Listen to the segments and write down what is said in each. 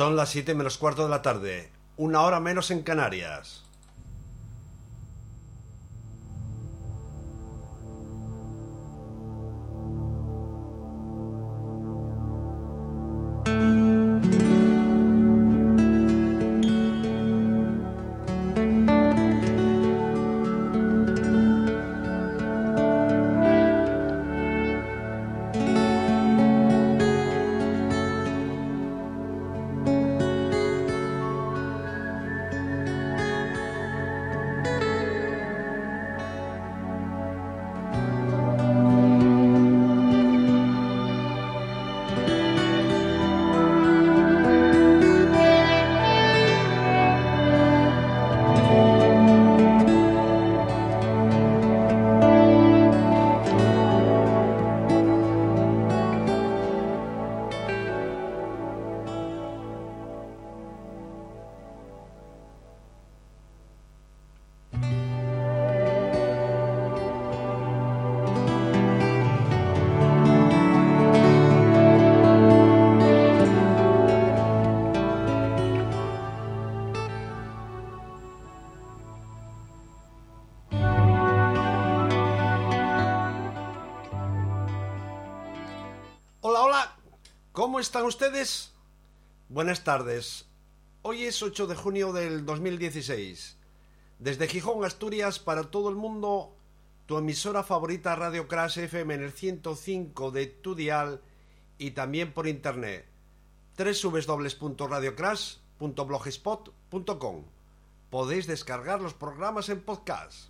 Son las 7 menos cuarto de la tarde, una hora menos en Canarias. Ustedes? Buenas tardes. Hoy es 8 de junio del 2016. Desde Gijón, Asturias, para todo el mundo, tu emisora favorita Radio Crash FM en el 105 de tu dial y también por internet. www.radiocrash.blogspot.com Podéis descargar los programas en podcast.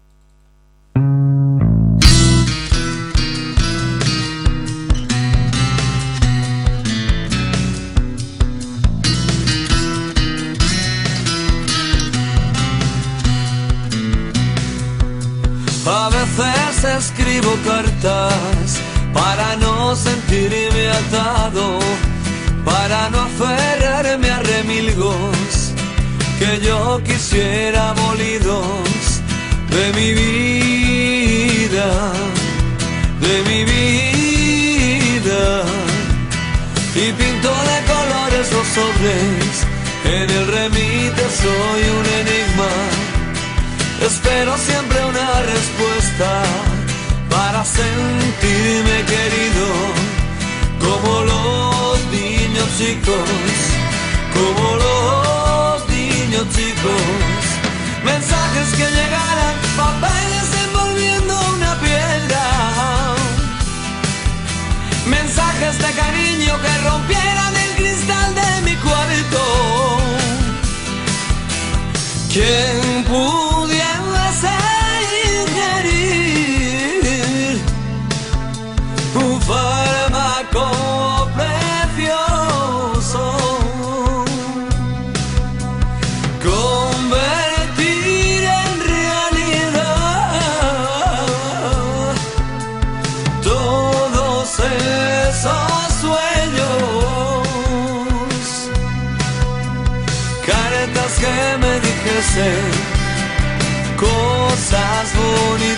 Veces escribo cartas para no sentirme atado, para no aferrarme a remilgos que yo quisiera molidos de mi vida, de mi vida. Y pinto de colores los sobres, en el remite soy un enigma. Espero siempre una respuesta para sentirme querido, como los niños chicos, como los niños chicos. Mensajes que llegaran, papeles envolviendo una piedra. Mensajes de cariño que rompieran el cristal de mi cuarto. ¿Quién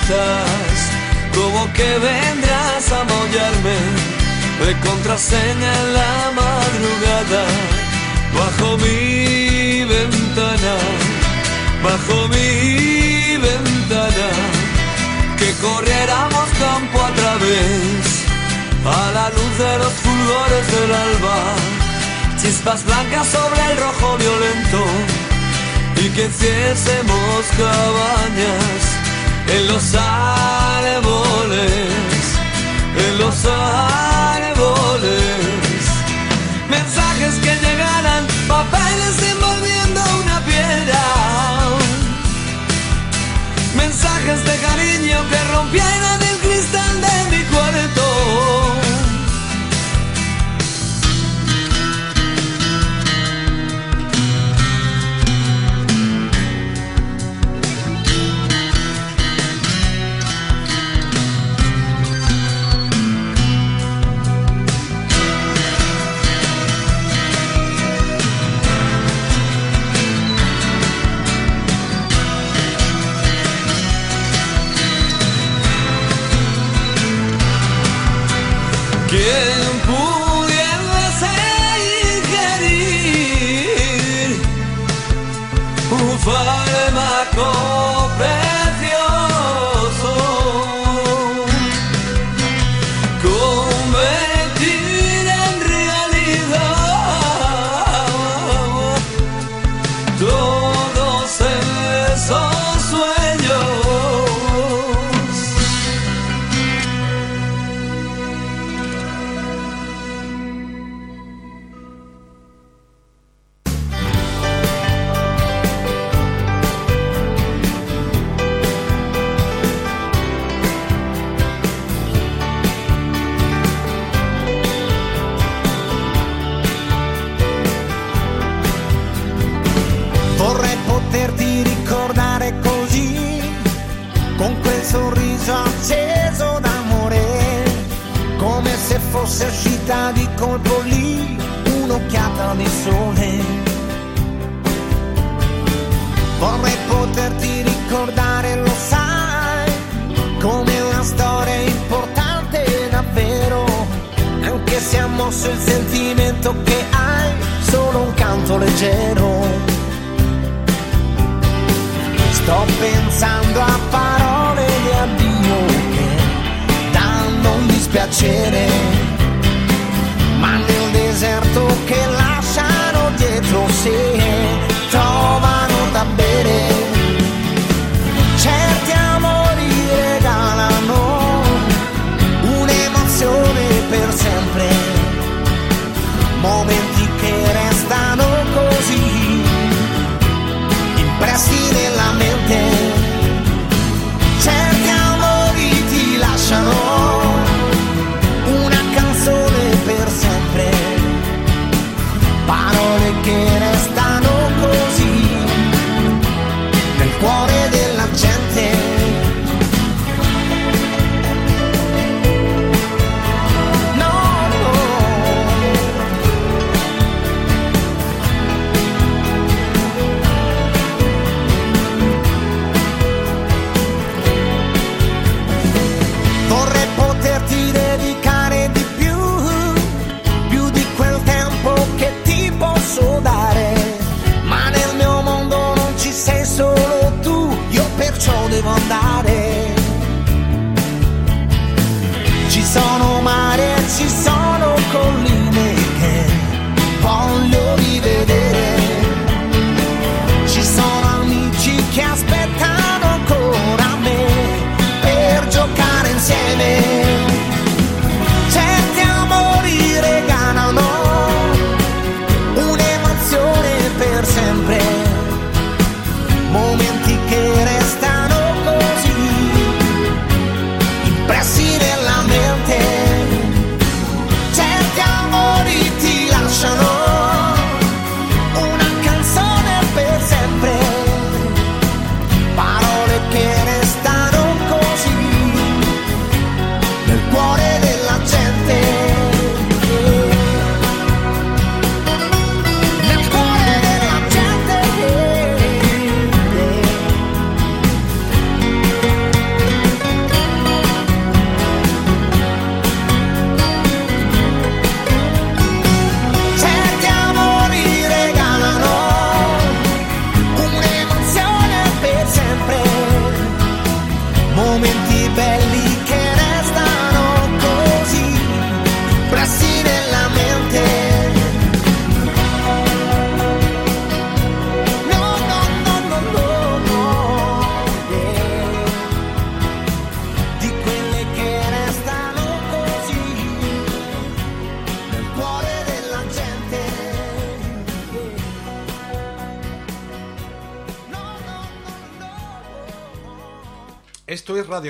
bonitas, como que vendrás a mollarme de contraseña en la madrugada, bajo mi ventana, bajo mi ventana, que corriéramos campo a través, a la luz de los fulgores del alba chispas blancas sobre el rojo violento y que hiciésemos cabañas en los árboles, en los árboles. Mensajes que llegaran, papeles envolviendo una piedra. Mensajes de cariño que rompieran el cristal de mi cuarto. Go.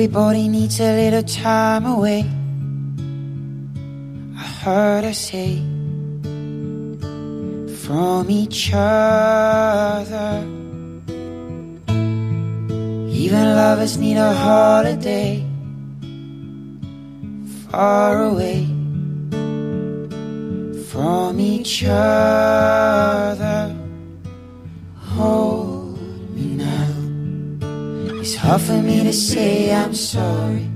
Everybody needs a little time away. I heard her say from each other. Even lovers need a holiday far away from each other. It's hard for me to say I'm sorry.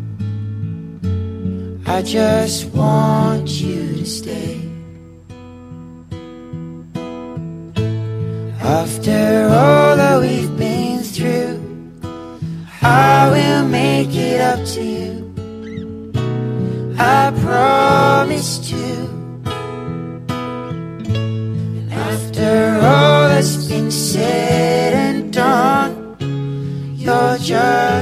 I just want you to stay. After all that we've been through, I will make it up to you. I promise to. After all that's been said and done, you're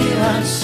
wanna tell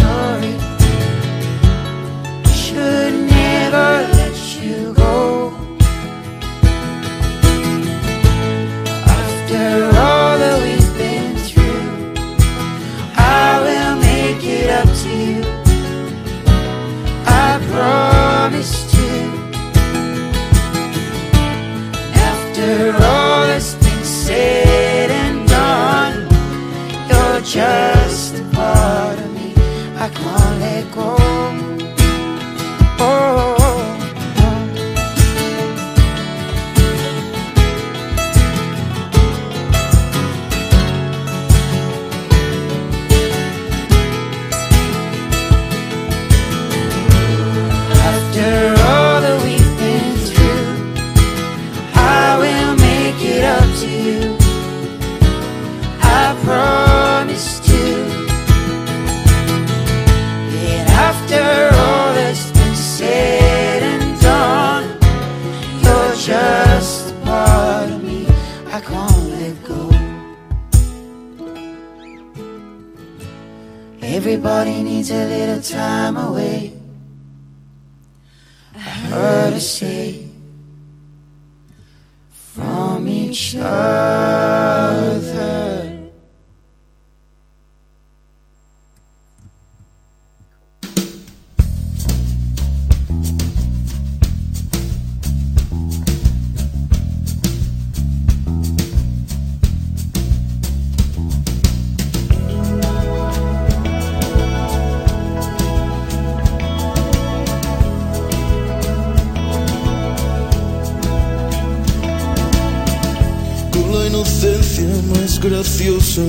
inocencia más graciosa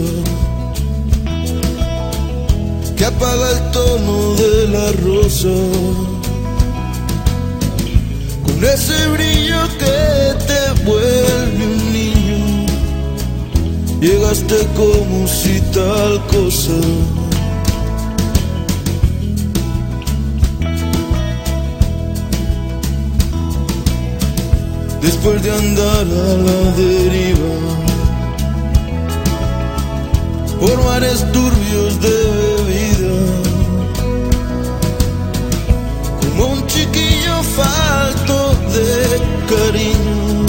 que apaga el tono de la rosa. Con ese brillo que te vuelve un niño llegaste como si tal cosa. Después de andar a la deriva por mares turbios de bebida, como un chiquillo falto de cariño,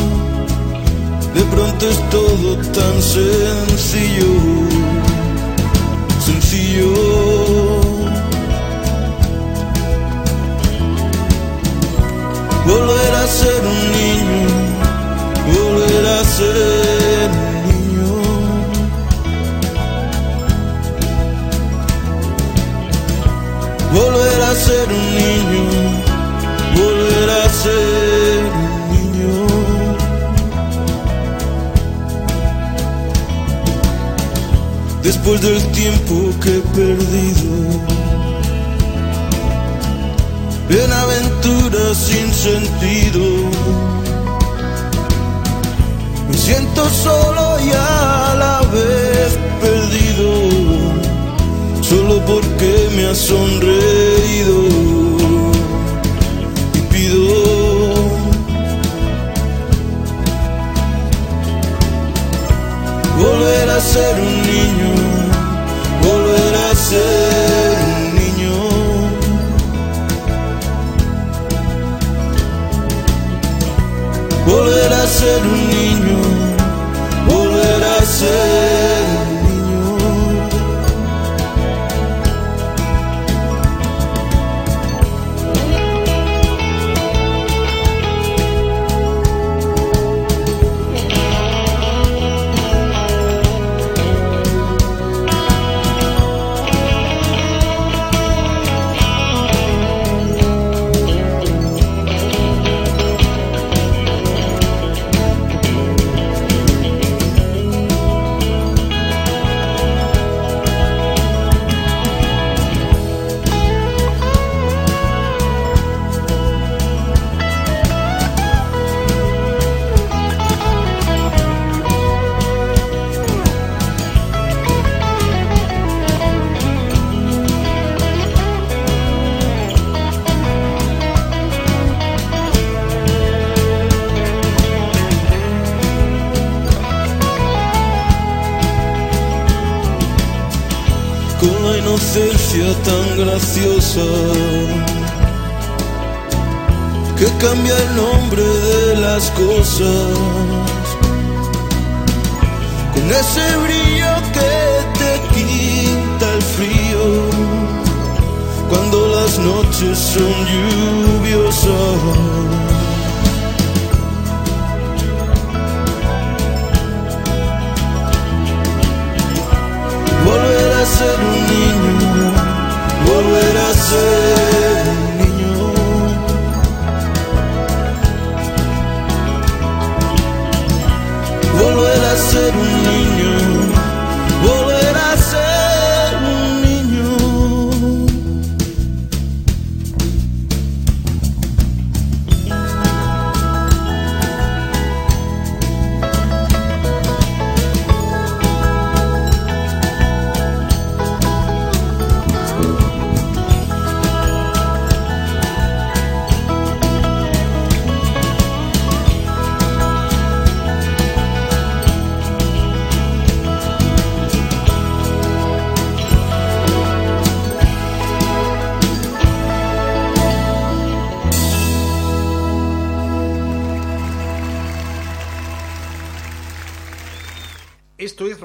de pronto es todo tan sencillo, sencillo. volver a ser un niño, volver a ser volver a ser un niño, volver a ser un niño. Después del tiempo que he perdido en aventuras sin sentido, me siento solo y a la vez perdido solo porque me has sonreído. Y pido volver a ser un que cambia el nombre de las cosas, con ese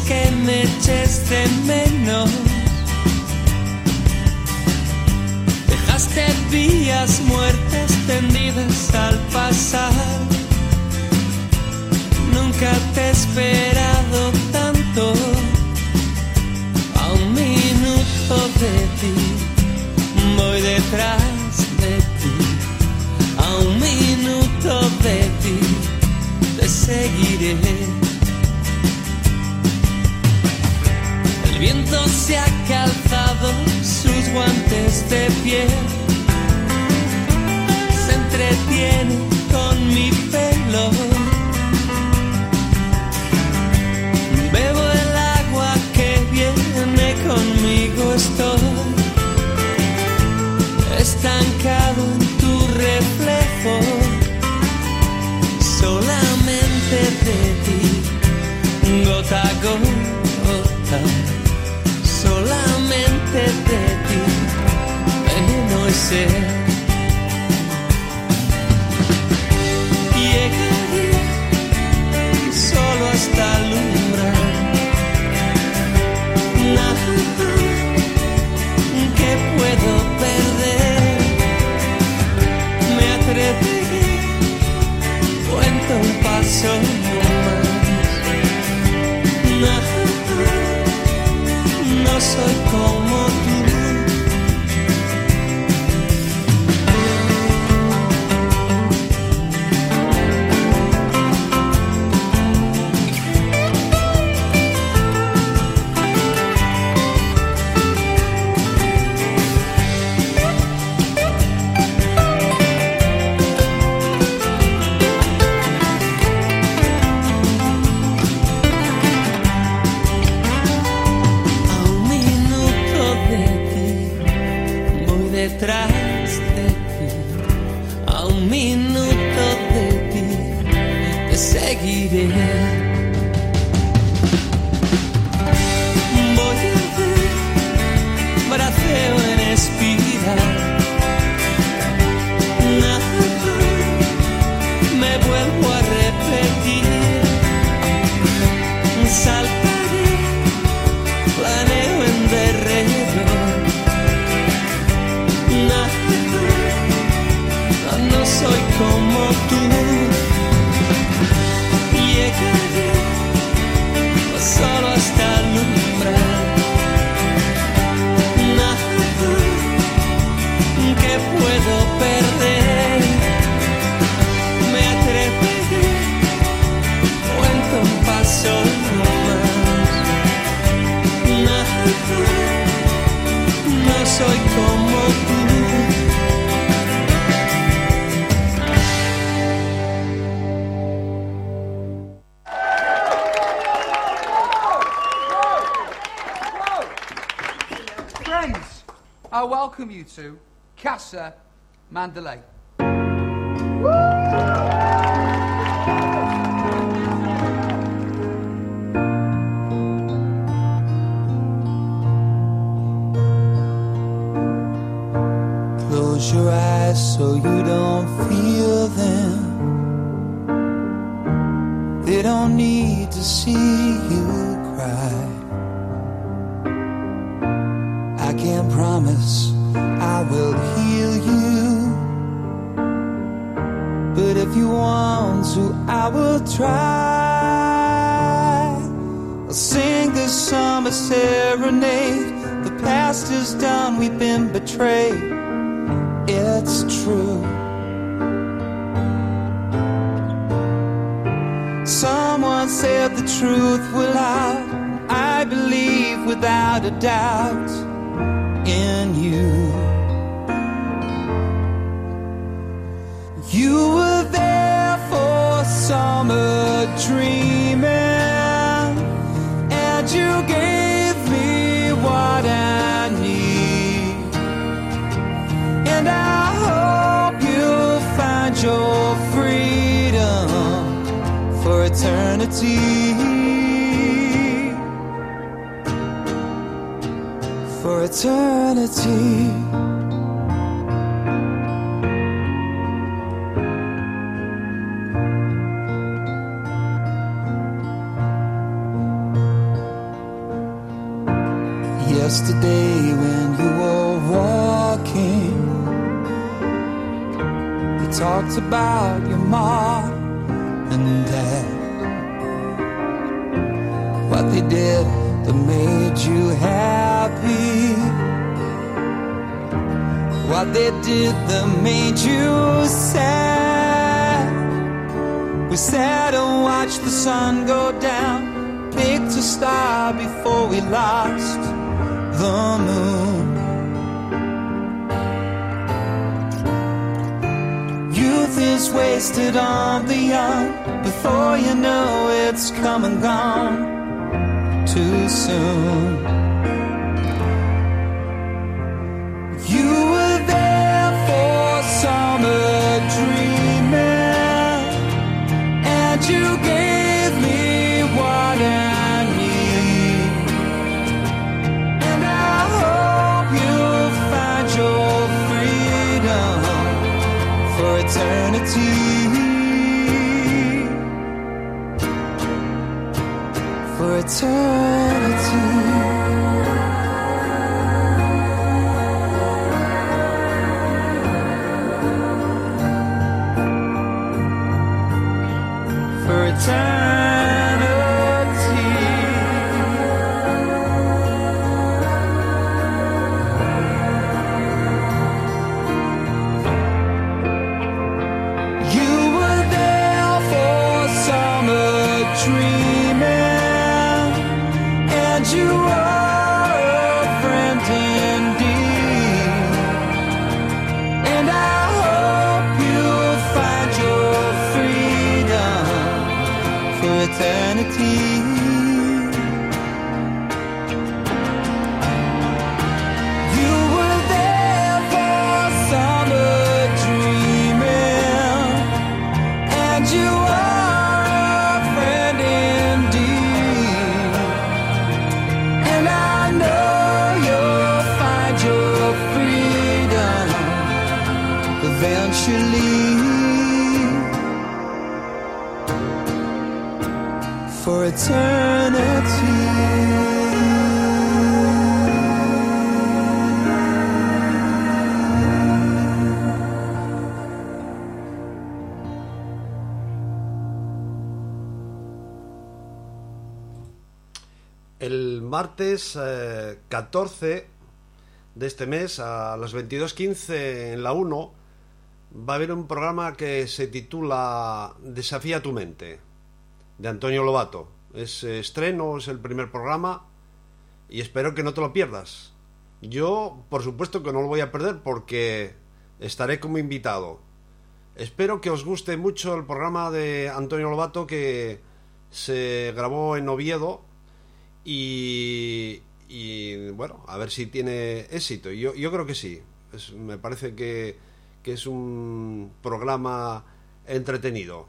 Que me eches de menos. Dejaste vías muertas tendidas al pasar. Nunca te he esperado tanto. A un minuto de ti voy detrás de ti. A un minuto de ti te seguiré. Viento se ha calzado sus guantes de piel. Se entretiene con mi pelo. Bebo el agua que viene conmigo, estoy estancado en tu reflejo, solamente de ti, gota a gota, de ti, no sé. Llegaré solo hasta alumbrar. Nada que puedo perder. Me atreveré, cuento un paso más. Nada, no soy como To Casa Mandalay. Close your eyes so you don't feel them. They don't need to see you cry. I can't promise will heal you. But if you want to, I will try. I'll sing this summer serenade. The past is done, we've been betrayed. It's true. Someone said the truth will out. I believe without a doubt in you. You were there for summer dreaming, and you gave me what I need. And I hope you'll find your freedom for eternity. For eternity. Yesterday, when you were walking, you talked about your mom and dad. What they did that made you happy. What they did that made you sad. We sat and watched the sun go down, picked a star before we lost the moon. Youth is wasted on the young. Before you know it's come and gone too soon. For martes eh, 14 de este mes, a las 22.15 en la 1, va a haber un programa que se titula Desafía tu mente, de Antonio Lobato. Es eh, estreno, es el primer programa y espero que no te lo pierdas. Yo, por supuesto que no lo voy a perder porque estaré como invitado. Espero que os guste mucho el programa de Antonio Lobato que se grabó en Oviedo y, y, bueno, a ver si tiene éxito. Yo, yo creo que sí. Me parece que, que es un programa entretenido.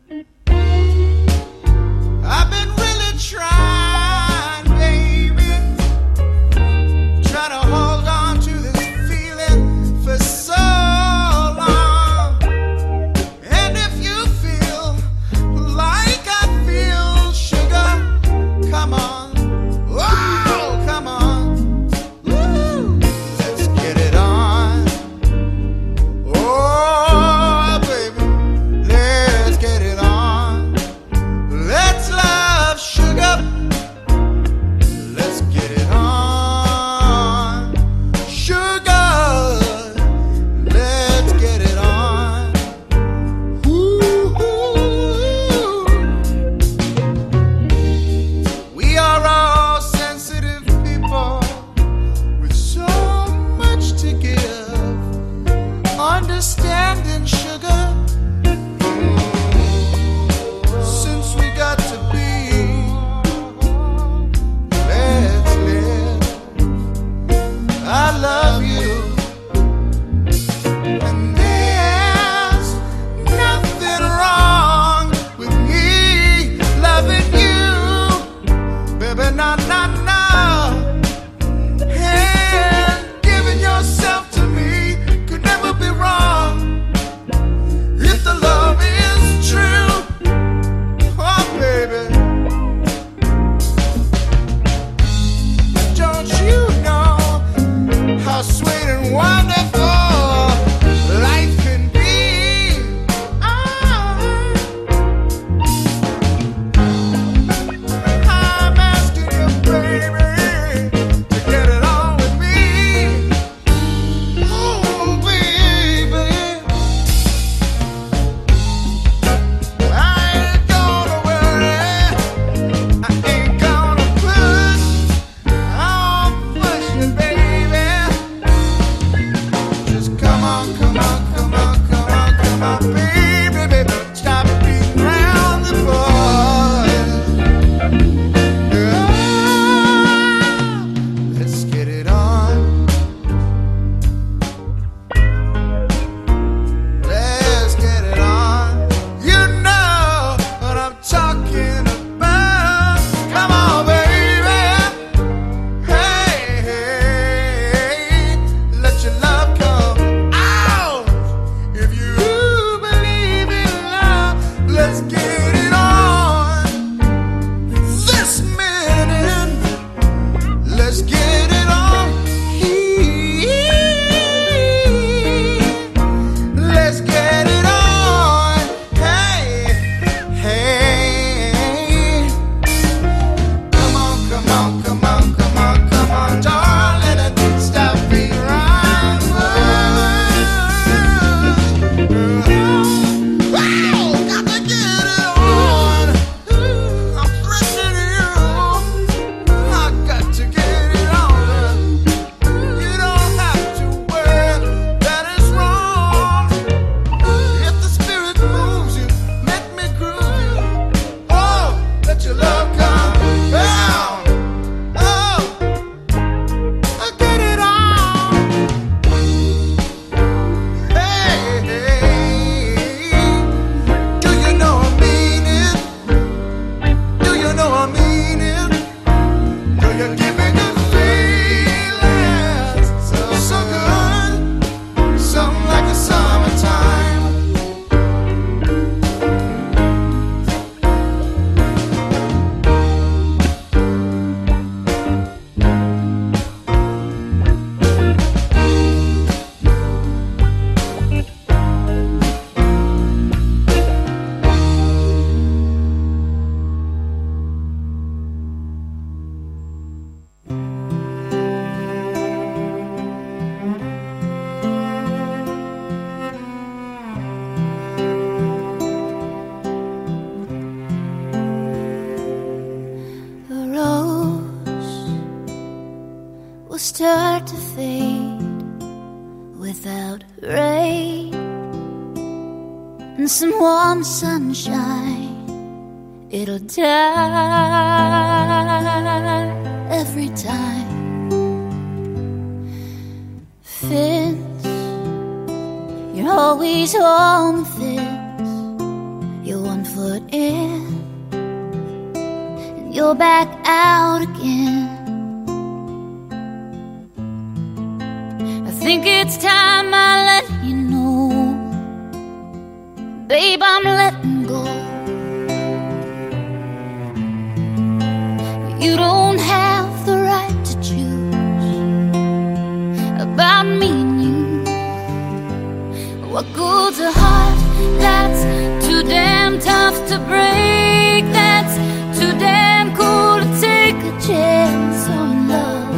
What good's a heart that's too damn tough to break? That's too damn cool to take a chance on love.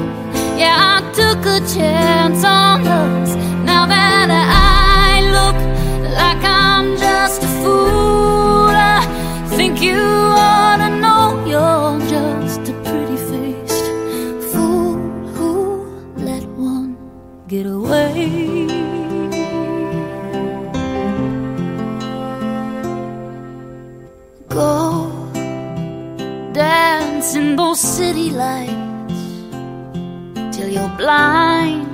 Yeah, I took a chance on lights till you're blind.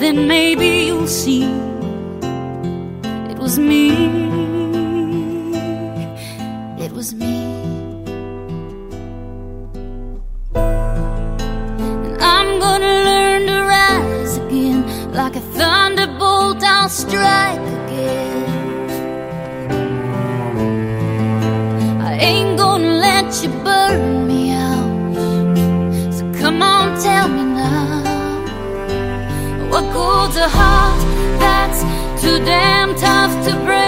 Then maybe you'll see it was me. It was me. And I'm gonna learn to rise again like a thunderbolt. I'll strike Good's a heart that's too damn tough to break?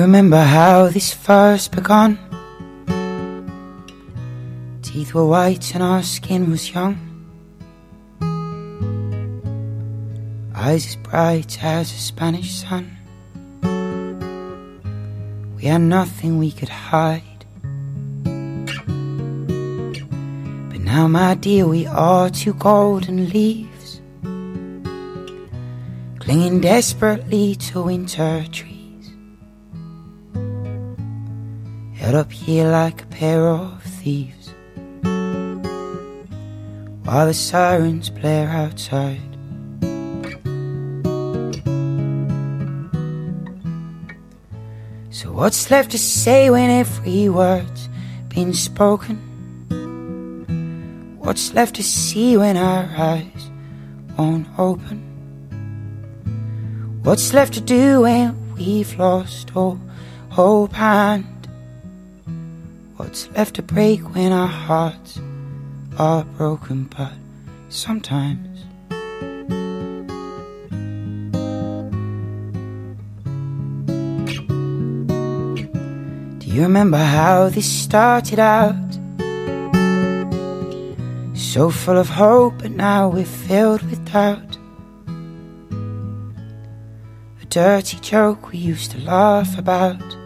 Remember how this first begun? Teeth were white and our skin was young. Eyes as bright as a Spanish sun. We had nothing we could hide. But now, my dear, we are two golden leaves, clinging desperately to winter trees. Held up here like a pair of thieves While the sirens blare outside So what's left to say when every word's been spoken? What's left to see when our eyes won't open? What's left to do when we've lost all hope and What's left to break when our hearts are broken, but sometimes. Do you remember how this started out? So full of hope, but now we're filled with doubt. A dirty joke we used to laugh about.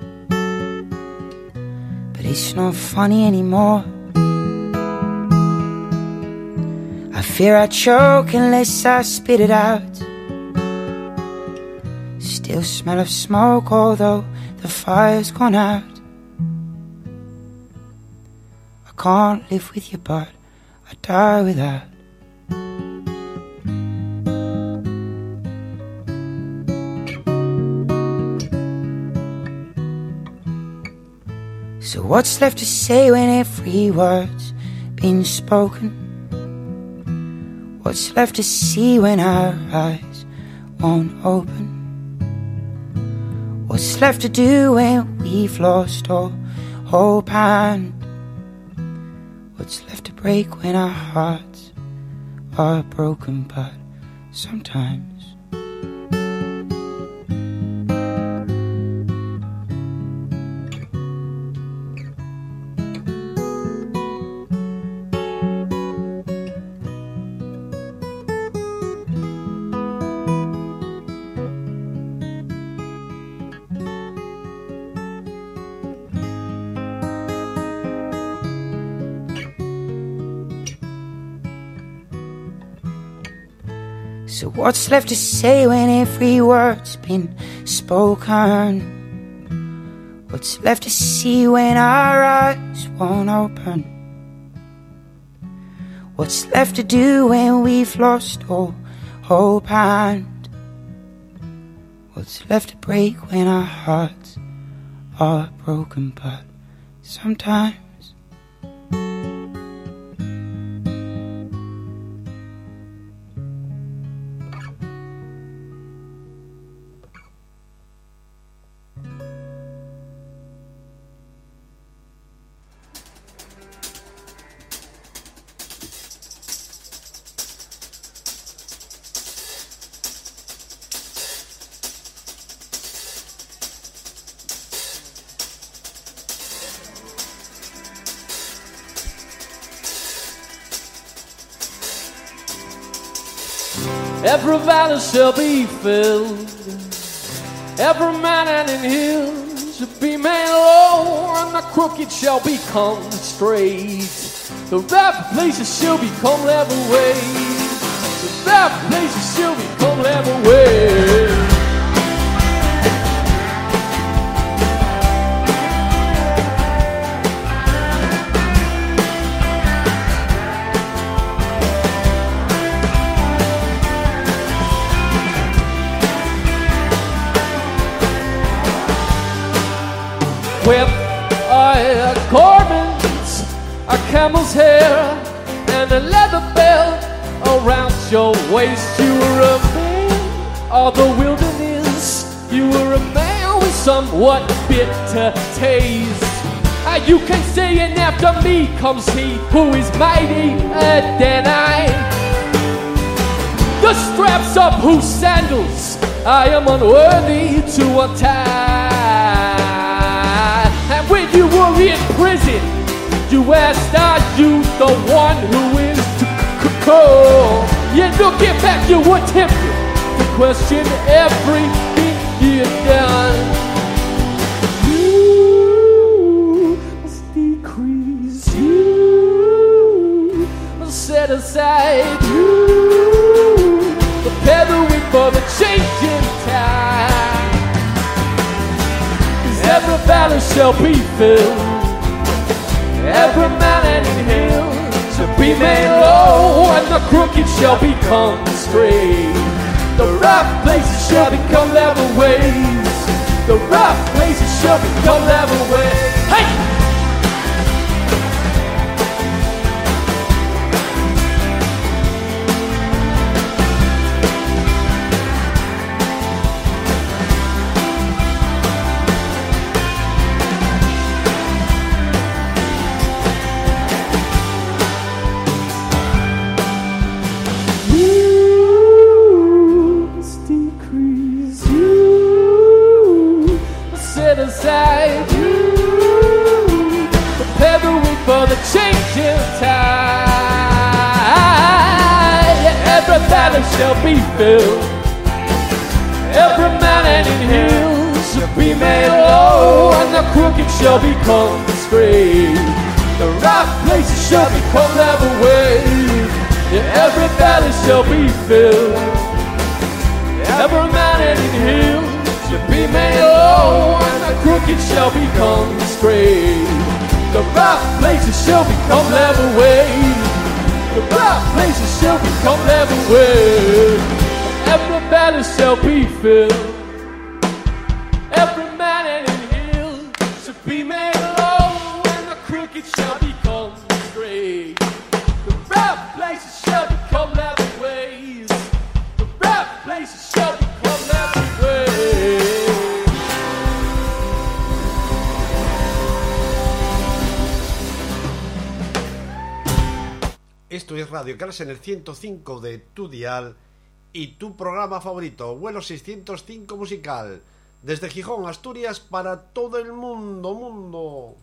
It's not funny anymore. I fear I choke unless I spit it out. Still smell of smoke, although the fire's gone out. I can't live with you, but I die without. So what's left to say when every word's been spoken? What's left to see when our eyes won't open? What's left to do when we've lost all hope and What's left to break when our hearts are broken but sometimes what's left to say when every word's been spoken? What's left to see when our eyes won't open? What's left to do when we've lost all hope and What's left to break when our hearts are broken but sometimes shall be filled, every mountain and hill shall be made low, and the crooked shall become straight. The rough places shall become level ways. The rough places shall become level ways. Hair, and a leather belt around your waist. You were a man of the wilderness. You were a man with somewhat bitter taste. And you can say, and after me comes he who is mightier than I. The straps of whose sandals I am unworthy to untie. And when you were in prison, asked, Are you the one who is to c- c- come? Yeah, looking back, you were tempted to question everything you'd done. You must decrease, you must set aside, you the way for the changing time. Every valley shall be filled, every mountain hill shall be made low, and the crooked shall become straight. The rough places shall become level ways. The rough places shall become level ways. Hey! Filled. Every mountain and hill shall be made low, and the crooked shall become straight. The rough places shall become level ways. Yeah, every valley shall be filled. Every mountain and hill shall be made low, and the crooked shall become straight. The rough places shall become level ways. The rough places shall become level ways. Every valley shall be filled. Every mountain and hill shall be made low, and the crooked shall become straight. The rough places shall become level ways. The rough places shall become level ways. Esto es Radio Crash en el 105 de tu dial y tu programa favorito, vuelo 605 musical. Desde Gijón, Asturias, para todo el mundo, mundo.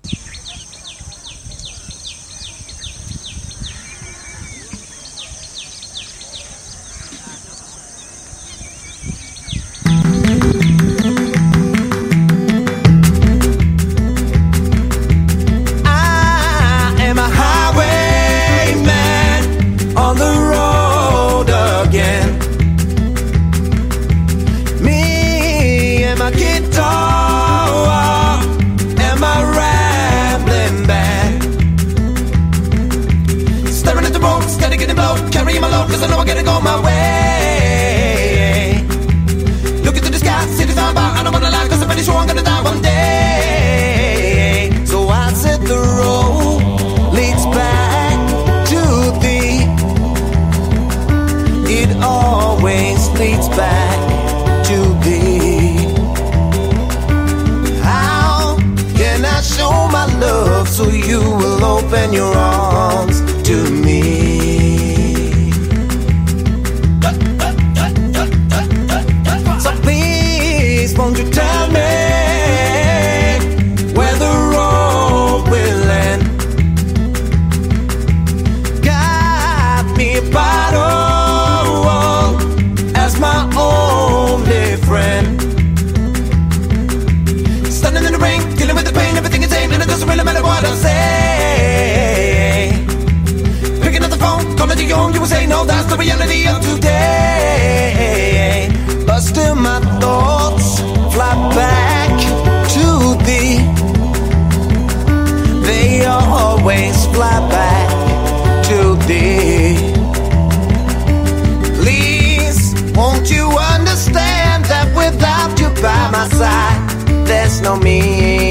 No me?